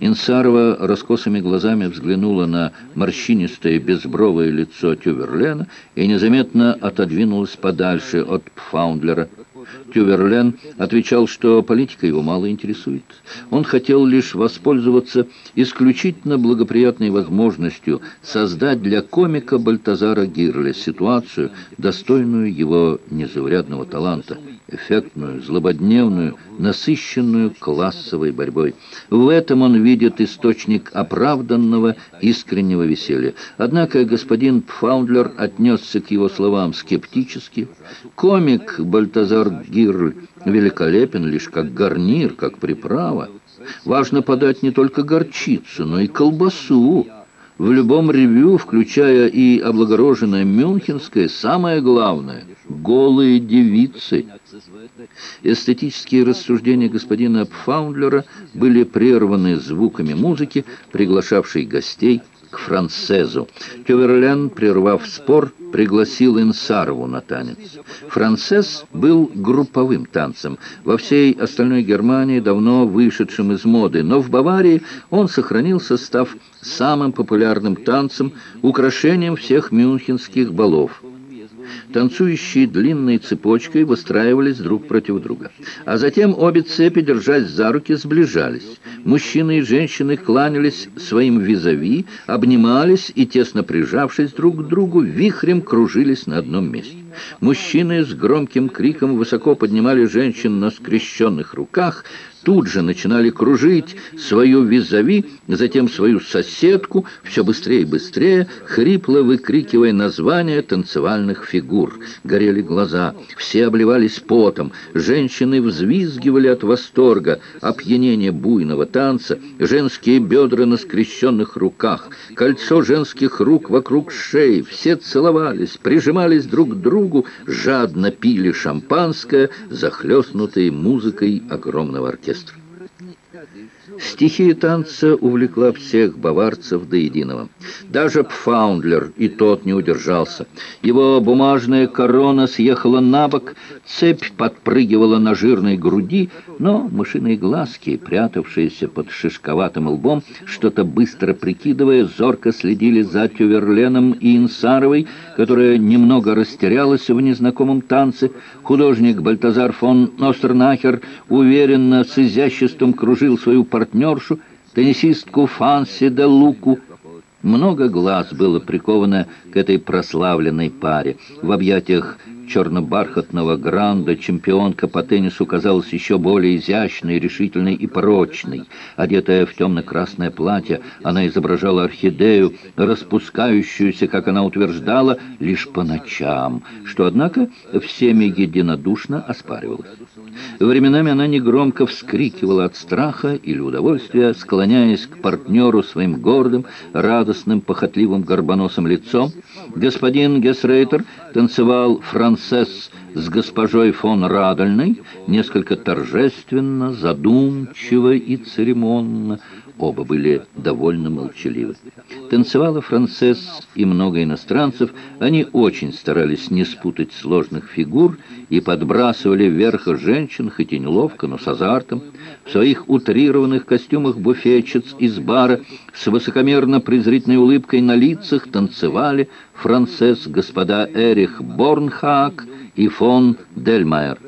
Инсарова раскосыми глазами взглянула на морщинистое безбровое лицо Тюверлена и незаметно отодвинулась подальше от Пфаундлера. Тюверлен отвечал, что политика его мало интересует. Он хотел лишь воспользоваться исключительно благоприятной возможностью создать для комика Бальтазара Гирля ситуацию, достойную его незаурядного таланта, эффектную, злободневную, насыщенную классовой борьбой. В этом он видит источник оправданного искреннего веселья. Однако господин Пфаундлер отнесся к его словам скептически. Комик Бальтазар Гирль великолепен лишь как гарнир, как приправа. Важно подать не только горчицу, но и колбасу. В любом ревю, включая и облагороженное мюнхенское, самое главное — голые девицы. Эстетические рассуждения господина Пфаундлера были прерваны звуками музыки, приглашавшей гостей к францезу. Тюверлен, прервав спор, пригласил Инсарову на танец. Францез был групповым танцем, во всей остальной Германии давно вышедшим из моды, но в Баварии он сохранился, став самым популярным танцем, украшением всех мюнхенских балов. Танцующие длинной цепочкой выстраивались друг против друга. А затем обе цепи, держась за руки, сближались. Мужчины и женщины кланялись своим визави, обнимались и, тесно прижавшись друг к другу, вихрем кружились на одном месте. Мужчины с громким криком высоко поднимали женщин на скрещенных руках, тут же начинали кружить свою визави, затем свою соседку, все быстрее и быстрее, хрипло выкрикивая названия танцевальных фигур. Горели глаза, все обливались потом, женщины взвизгивали от восторга, опьянение буйного танца, женские бедра на скрещенных руках, кольцо женских рук вокруг шеи, все целовались, прижимались друг к другу, жадно пили шампанское, захлестнутые музыкой огромного оркестра оркестр. Стихия танца увлекла всех баварцев до единого. Даже Пфаундлер и тот не удержался. Его бумажная корона съехала на бок, цепь подпрыгивала на жирной груди, но мышиные глазки, прятавшиеся под шишковатым лбом, что-то быстро прикидывая, зорко следили за Тюверленом и Инсаровой, которая немного растерялась в незнакомом танце. Художник Бальтазар фон Остернахер уверенно, с изяществом кружил свою партнершу, теннисистку Фанси де Луку. Много глаз было приковано к этой прославленной паре. В объятиях черно-бархатного гранда чемпионка по теннису казалась еще более изящной, решительной и прочной. Одетая в темно-красное платье, она изображала орхидею, распускающуюся, как она утверждала, лишь по ночам, что, однако, всеми единодушно оспаривалось. Временами она негромко вскрикивала от страха или удовольствия, склоняясь к партнеру своим гордым, радостным, похотливым горбоносым лицом. Господин Гесрейтер танцевал францесс с госпожой фон Радольной, несколько торжественно, задумчиво и церемонно, Оба были довольно молчаливы. Танцевала Францесс и много иностранцев. Они очень старались не спутать сложных фигур и подбрасывали вверх женщин, хоть и неловко, но с азартом. В своих утрированных костюмах буфетчиц из бара с высокомерно-презрительной улыбкой на лицах танцевали Францесс, господа Эрих Борнхак и фон Дельмайер.